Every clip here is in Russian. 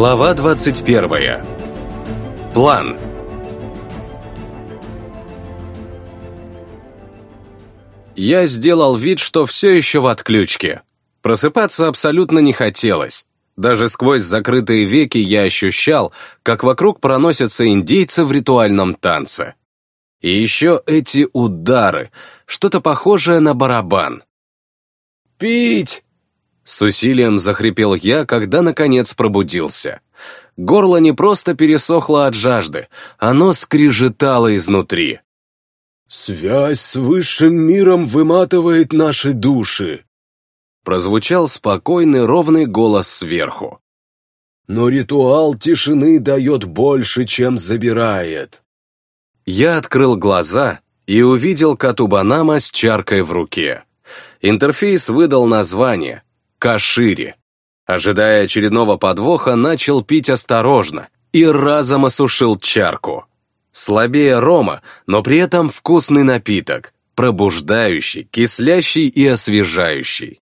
Глава 21. План. Я сделал вид, что все еще в отключке. Просыпаться абсолютно не хотелось. Даже сквозь закрытые веки я ощущал, как вокруг проносятся индейцы в ритуальном танце. И еще эти удары, что-то похожее на барабан. «Пить!» С усилием захрипел я, когда наконец пробудился. Горло не просто пересохло от жажды, оно скрежетало изнутри. «Связь с высшим миром выматывает наши души», прозвучал спокойный ровный голос сверху. «Но ритуал тишины дает больше, чем забирает». Я открыл глаза и увидел Катубанама с чаркой в руке. Интерфейс выдал название Кашири. Ожидая очередного подвоха, начал пить осторожно и разом осушил чарку. Слабее рома, но при этом вкусный напиток, пробуждающий, кислящий и освежающий.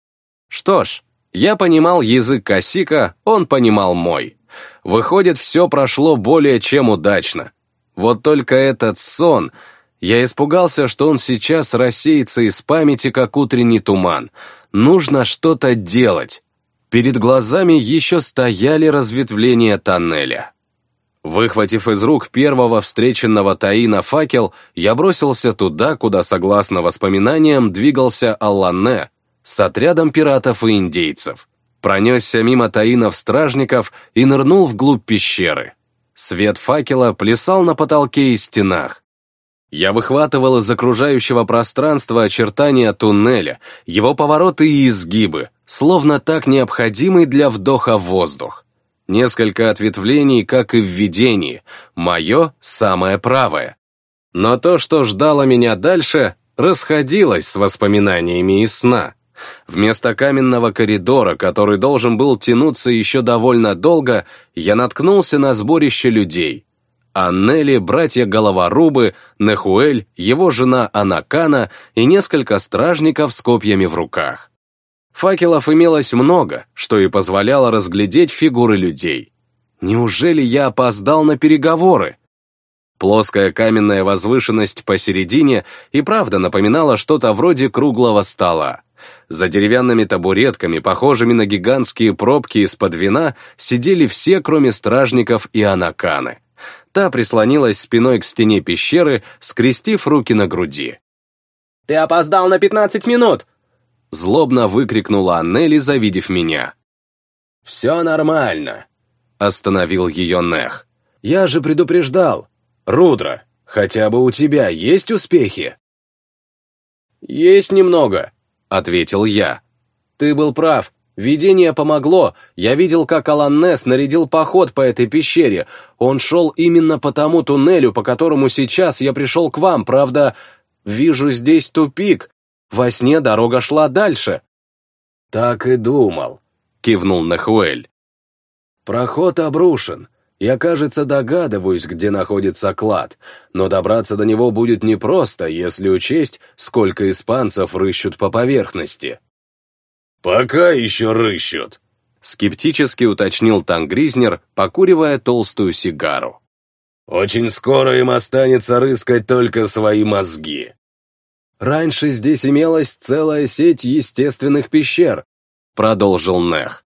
Что ж, я понимал язык Косика, он понимал мой. Выходит, все прошло более чем удачно. Вот только этот сон... Я испугался, что он сейчас рассеется из памяти, как утренний туман, Нужно что-то делать. Перед глазами еще стояли разветвления тоннеля. Выхватив из рук первого встреченного Таина факел, я бросился туда, куда, согласно воспоминаниям, двигался Аллане с отрядом пиратов и индейцев. Пронесся мимо Таинов-стражников и нырнул вглубь пещеры. Свет факела плясал на потолке и стенах. Я выхватывал из окружающего пространства очертания туннеля, его повороты и изгибы, словно так необходимый для вдоха воздух. Несколько ответвлений, как и в видении, мое самое правое. Но то, что ждало меня дальше, расходилось с воспоминаниями из сна. Вместо каменного коридора, который должен был тянуться еще довольно долго, я наткнулся на сборище людей, Аннели, братья-головорубы, Нехуэль, его жена Анакана и несколько стражников с копьями в руках. Факелов имелось много, что и позволяло разглядеть фигуры людей. Неужели я опоздал на переговоры? Плоская каменная возвышенность посередине и правда напоминала что-то вроде круглого стола. За деревянными табуретками, похожими на гигантские пробки из-под вина, сидели все, кроме стражников и анаканы. Та прислонилась спиной к стене пещеры, скрестив руки на груди. «Ты опоздал на пятнадцать минут!» Злобно выкрикнула Аннели, завидев меня. «Все нормально», — остановил ее Нех. «Я же предупреждал. Рудра, хотя бы у тебя есть успехи?» «Есть немного», — ответил я. «Ты был прав. Видение помогло. Я видел, как Аланнес нарядил поход по этой пещере. Он шел именно по тому туннелю, по которому сейчас я пришел к вам, правда, вижу здесь тупик. Во сне дорога шла дальше. Так и думал, кивнул Нахуэль. Проход обрушен. Я, кажется, догадываюсь, где находится клад, но добраться до него будет непросто, если учесть, сколько испанцев рыщут по поверхности. «Пока еще рыщут», — скептически уточнил Тангризнер, покуривая толстую сигару. «Очень скоро им останется рыскать только свои мозги». «Раньше здесь имелась целая сеть естественных пещер», — продолжил Нех.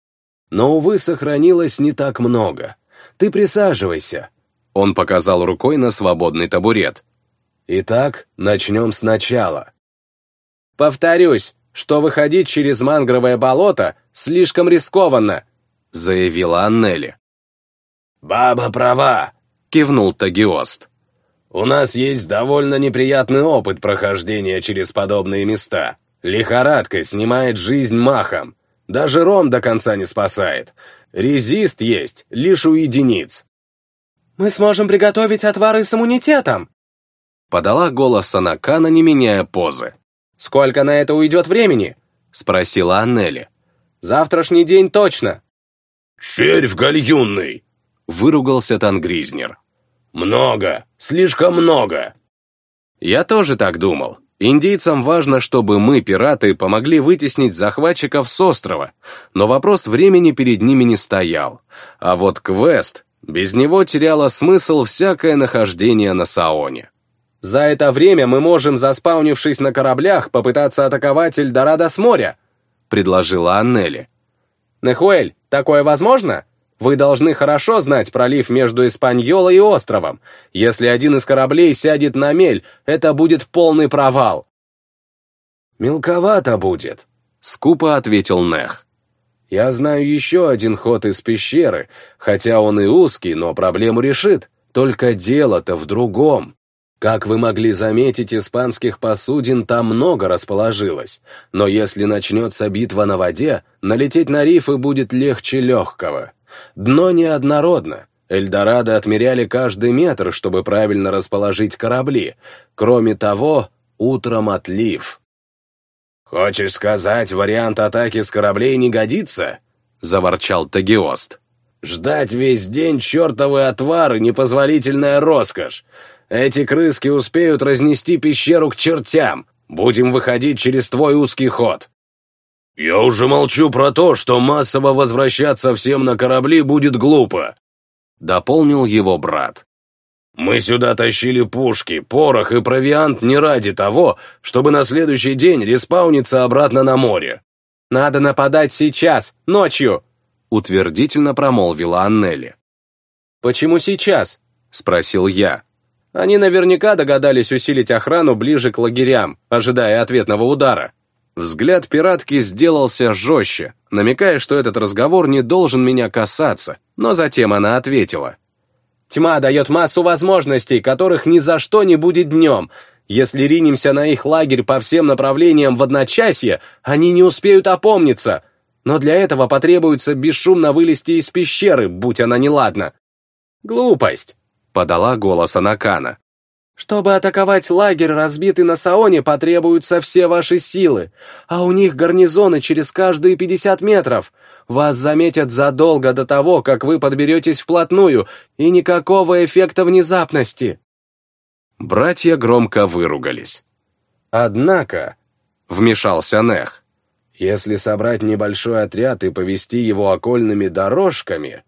«Но, увы, сохранилось не так много. Ты присаживайся». Он показал рукой на свободный табурет. «Итак, начнем сначала». «Повторюсь, что выходить через мангровое болото слишком рискованно», заявила Аннели. «Баба права», кивнул Тагиост. «У нас есть довольно неприятный опыт прохождения через подобные места. Лихорадка снимает жизнь махом. Даже ром до конца не спасает. Резист есть лишь у единиц». «Мы сможем приготовить отвары с иммунитетом», подала голос Анакана, не меняя позы. «Сколько на это уйдет времени?» — спросила Аннели. «Завтрашний день точно». «Червь гальюнный!» — выругался Тангризнер. «Много, слишком много!» Я тоже так думал, Индейцам важно, чтобы мы, пираты, помогли вытеснить захватчиков с острова, но вопрос времени перед ними не стоял. А вот квест, без него теряло смысл всякое нахождение на Саоне. За это время мы можем, заспаунившись на кораблях, попытаться атаковать Эльдорадо с моря», — предложила Аннели. «Нехуэль, такое возможно? Вы должны хорошо знать пролив между Испаньолой и островом. Если один из кораблей сядет на мель, это будет полный провал». «Мелковато будет», — скупо ответил Нех. «Я знаю еще один ход из пещеры, хотя он и узкий, но проблему решит. Только дело-то в другом. Как вы могли заметить, испанских посудин там много расположилось, но если начнется битва на воде, налететь на рифы будет легче легкого. Дно неоднородно. Эльдорадо отмеряли каждый метр, чтобы правильно расположить корабли. Кроме того, утром отлив. «Хочешь сказать, вариант атаки с кораблей не годится?» — заворчал Тагиост. «Ждать весь день чертовы отвары — непозволительная роскошь. Эти крыски успеют разнести пещеру к чертям. Будем выходить через твой узкий ход». «Я уже молчу про то, что массово возвращаться всем на корабли будет глупо», — дополнил его брат. «Мы сюда тащили пушки, порох и провиант не ради того, чтобы на следующий день респауниться обратно на море». «Надо нападать сейчас, ночью», — утвердительно промолвила Аннели. «Почему сейчас?» — спросил я. Они наверняка догадались усилить охрану ближе к лагерям, ожидая ответного удара. Взгляд пиратки сделался жестче, намекая, что этот разговор не должен меня касаться, но затем она ответила. «Тьма дает массу возможностей, которых ни за что не будет днем. Если ринемся на их лагерь по всем направлениям в одночасье, они не успеют опомниться. Но для этого потребуется бесшумно вылезти из пещеры, будь она неладна. Глупость подала голос Анакана. «Чтобы атаковать лагерь, разбитый на Саоне, потребуются все ваши силы, а у них гарнизоны через каждые пятьдесят метров. Вас заметят задолго до того, как вы подберетесь вплотную, и никакого эффекта внезапности». Братья громко выругались. «Однако», — вмешался Нех, — «если собрать небольшой отряд и повести его окольными дорожками...»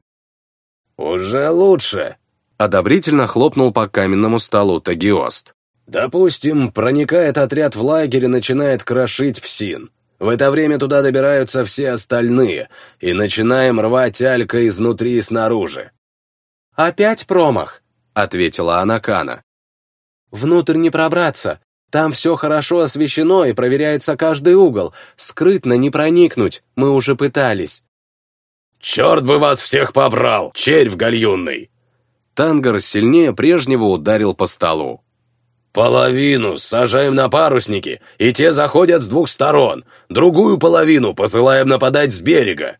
«Уже лучше», Одобрительно хлопнул по каменному столу Тагиост. «Допустим, проникает отряд в лагерь и начинает крошить псин. В это время туда добираются все остальные, и начинаем рвать Алька изнутри и снаружи». «Опять промах», — ответила Анакана. «Внутрь не пробраться. Там все хорошо освещено и проверяется каждый угол. Скрытно не проникнуть, мы уже пытались». «Черт бы вас всех побрал, червь гальюнный!» Тангар сильнее прежнего ударил по столу. «Половину сажаем на парусники, и те заходят с двух сторон. Другую половину посылаем нападать с берега».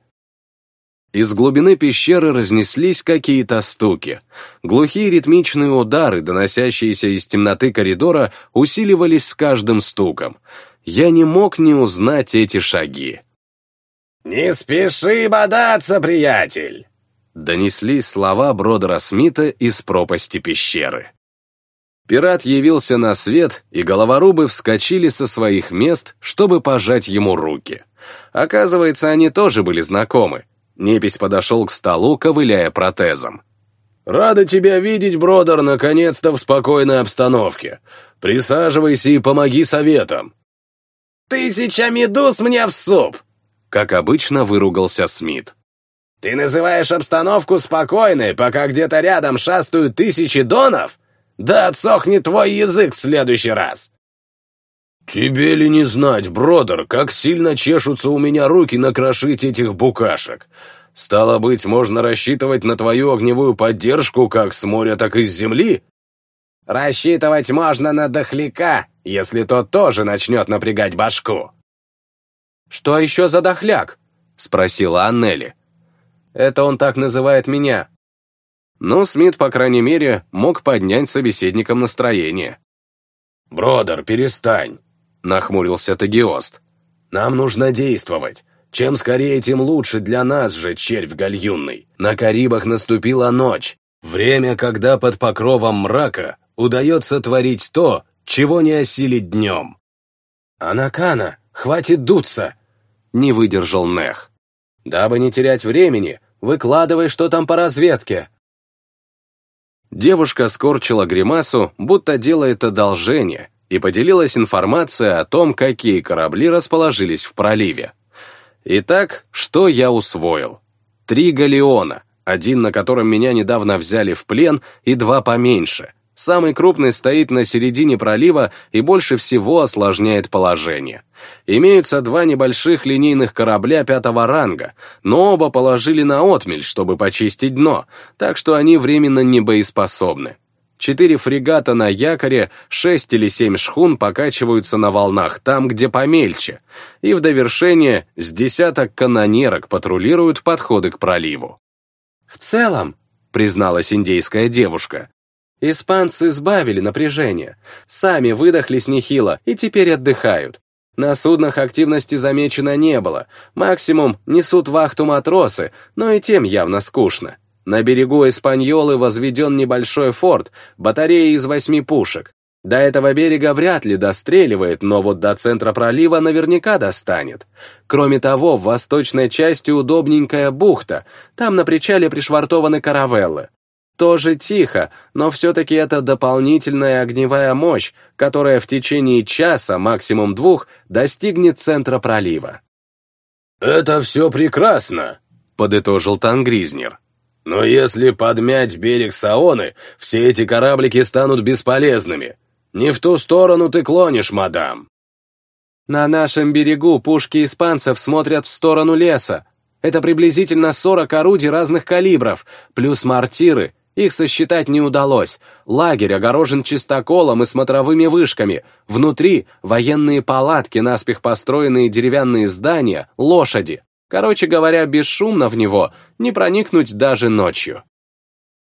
Из глубины пещеры разнеслись какие-то стуки. Глухие ритмичные удары, доносящиеся из темноты коридора, усиливались с каждым стуком. Я не мог не узнать эти шаги. «Не спеши бодаться, приятель!» Донеслись слова Бродера Смита из пропасти пещеры. Пират явился на свет, и головорубы вскочили со своих мест, чтобы пожать ему руки. Оказывается, они тоже были знакомы. Непись подошел к столу, ковыляя протезом. «Рада тебя видеть, Бродер, наконец-то в спокойной обстановке. Присаживайся и помоги советам». «Тысяча медуз мне в суп!» Как обычно выругался Смит. Ты называешь обстановку спокойной, пока где-то рядом шастают тысячи донов? Да отсохнет твой язык в следующий раз!» «Тебе ли не знать, Бродер, как сильно чешутся у меня руки накрошить этих букашек? Стало быть, можно рассчитывать на твою огневую поддержку как с моря, так и с земли?» «Рассчитывать можно на дохляка, если тот тоже начнет напрягать башку». «Что еще за дохляк?» — спросила Аннели. Это он так называет меня. Но Смит, по крайней мере, мог поднять собеседникам настроение. «Бродер, перестань!» — нахмурился Тагиост. «Нам нужно действовать. Чем скорее, тем лучше для нас же, червь гальюнный. На Карибах наступила ночь. Время, когда под покровом мрака удается творить то, чего не осилить днем. «Анакана, хватит дуться!» — не выдержал Нех. «Дабы не терять времени, выкладывай, что там по разведке». Девушка скорчила гримасу, будто делает одолжение, и поделилась информацией о том, какие корабли расположились в проливе. Итак, что я усвоил? Три галеона, один на котором меня недавно взяли в плен, и два поменьше. Самый крупный стоит на середине пролива и больше всего осложняет положение. Имеются два небольших линейных корабля пятого ранга, но оба положили на отмель, чтобы почистить дно, так что они временно не боеспособны. Четыре фрегата на якоре, шесть или семь шхун покачиваются на волнах там, где помельче, и в довершение с десяток канонерок патрулируют подходы к проливу. «В целом», — призналась индейская девушка, Испанцы сбавили напряжение, сами выдохлись нехило и теперь отдыхают. На суднах активности замечено не было, максимум несут вахту матросы, но и тем явно скучно. На берегу Испаньолы возведен небольшой форт, батарея из восьми пушек. До этого берега вряд ли достреливает, но вот до центра пролива наверняка достанет. Кроме того, в восточной части удобненькая бухта, там на причале пришвартованы каравеллы. Тоже тихо, но все-таки это дополнительная огневая мощь, которая в течение часа, максимум двух, достигнет центра пролива. «Это все прекрасно», — подытожил Тангризнер. «Но если подмять берег Саоны, все эти кораблики станут бесполезными. Не в ту сторону ты клонишь, мадам». «На нашем берегу пушки испанцев смотрят в сторону леса. Это приблизительно 40 орудий разных калибров, плюс мортиры, их сосчитать не удалось. Лагерь огорожен чистоколом и смотровыми вышками. Внутри военные палатки, наспех построенные деревянные здания, лошади. Короче говоря, бесшумно в него не проникнуть даже ночью.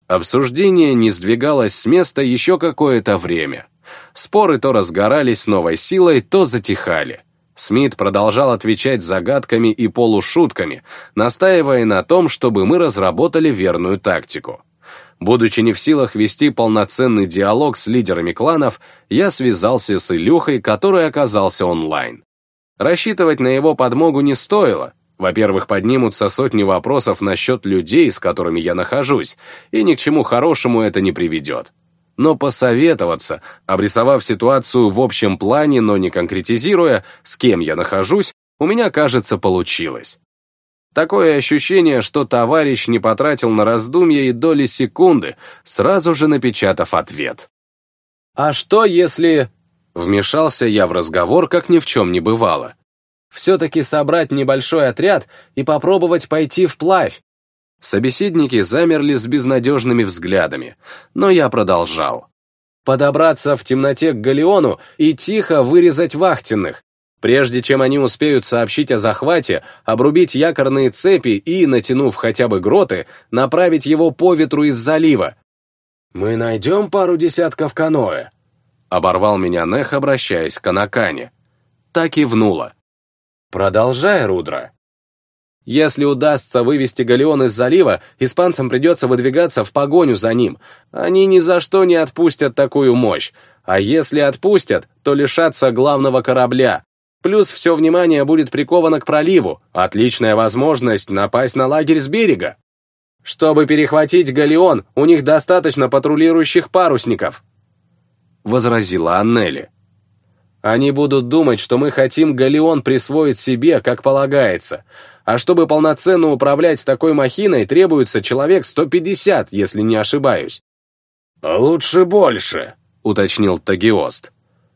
Обсуждение не сдвигалось с места еще какое-то время. Споры то разгорались новой силой, то затихали. Смит продолжал отвечать загадками и полушутками, настаивая на том, чтобы мы разработали верную тактику. Будучи не в силах вести полноценный диалог с лидерами кланов, я связался с Илюхой, который оказался онлайн. Рассчитывать на его подмогу не стоило. Во-первых, поднимутся сотни вопросов насчет людей, с которыми я нахожусь, и ни к чему хорошему это не приведет. Но посоветоваться, обрисовав ситуацию в общем плане, но не конкретизируя, с кем я нахожусь, у меня, кажется, получилось. Такое ощущение, что товарищ не потратил на раздумья и доли секунды, сразу же напечатав ответ. «А что, если...» Вмешался я в разговор, как ни в чем не бывало. «Все-таки собрать небольшой отряд и попробовать пойти вплавь?» Собеседники замерли с безнадежными взглядами, но я продолжал. «Подобраться в темноте к галеону и тихо вырезать вахтенных, Прежде чем они успеют сообщить о захвате, обрубить якорные цепи и, натянув хотя бы гроты, направить его по ветру из залива. «Мы найдем пару десятков каноэ», — оборвал меня Нех, обращаясь к Анакане. Так и внула. «Продолжай, Рудра». Если удастся вывести галеон из залива, испанцам придется выдвигаться в погоню за ним. Они ни за что не отпустят такую мощь. А если отпустят, то лишатся главного корабля, Плюс все внимание будет приковано к проливу, отличная возможность напасть на лагерь с берега. Чтобы перехватить галеон, у них достаточно патрулирующих парусников. Возразила Аннели. Они будут думать, что мы хотим галеон присвоить себе, как полагается. А чтобы полноценно управлять такой махиной, требуется человек 150, если не ошибаюсь. «Лучше больше», — уточнил Тагиост.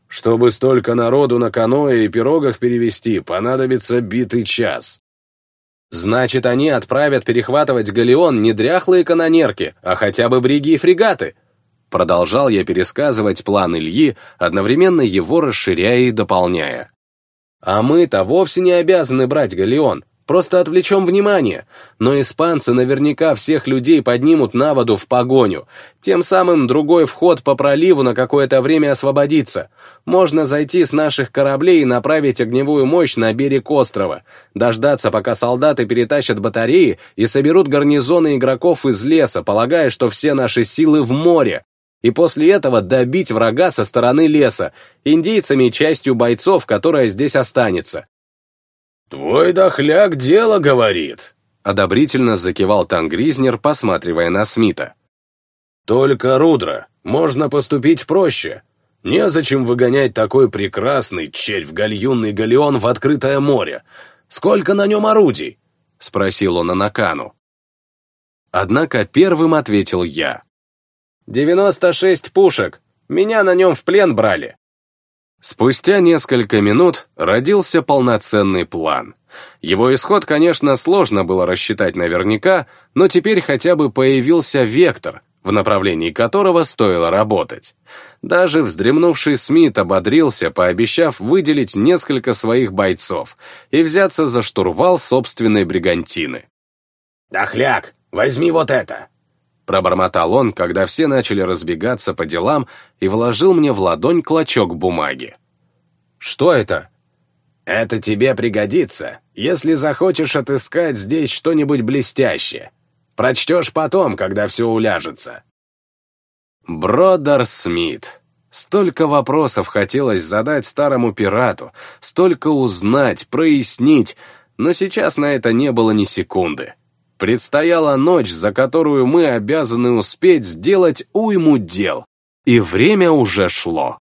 Чтобы столько народу на каноэ и пирогах перевести, понадобится битый час. Значит, они отправят перехватывать галеон не дряхлые канонерки, а хотя бы бриги и фрегаты. Продолжал я пересказывать план Ильи, одновременно его расширяя и дополняя. А мы-то вовсе не обязаны брать галеон. Просто отвлечем внимание. Но испанцы наверняка всех людей поднимут на воду в погоню. Тем самым другой вход по проливу на какое-то время освободится. Можно зайти с наших кораблей и направить огневую мощь на берег острова. Дождаться, пока солдаты перетащат батареи и соберут гарнизоны игроков из леса, полагая, что все наши силы в море. И после этого добить врага со стороны леса, индейцами и частью бойцов, которая здесь останется. «Твой дохляк дело говорит», — одобрительно закивал Тангризнер, посматривая на Смита. «Только, Рудра, можно поступить проще. Незачем выгонять такой прекрасный червь-гальюнный галеон в открытое море. Сколько на нем орудий?» — спросил он Анакану. Однако первым ответил я. «Девяносто шесть пушек. Меня на нем в плен брали». Спустя несколько минут родился полноценный план. Его исход, конечно, сложно было рассчитать наверняка, но теперь хотя бы появился вектор, в направлении которого стоило работать. Даже вздремнувший Смит ободрился, пообещав выделить несколько своих бойцов и взяться за штурвал собственной бригантины. «Дохляк, возьми вот это!» Пробормотал он, когда все начали разбегаться по делам и вложил мне в ладонь клочок бумаги. «Что это?» «Это тебе пригодится, если захочешь отыскать здесь что-нибудь блестящее. Прочтешь потом, когда все уляжется». Бродер Смит. Столько вопросов хотелось задать старому пирату, столько узнать, прояснить, но сейчас на это не было ни секунды. Предстояла ночь, за которую мы обязаны успеть сделать уйму дел, и время уже шло.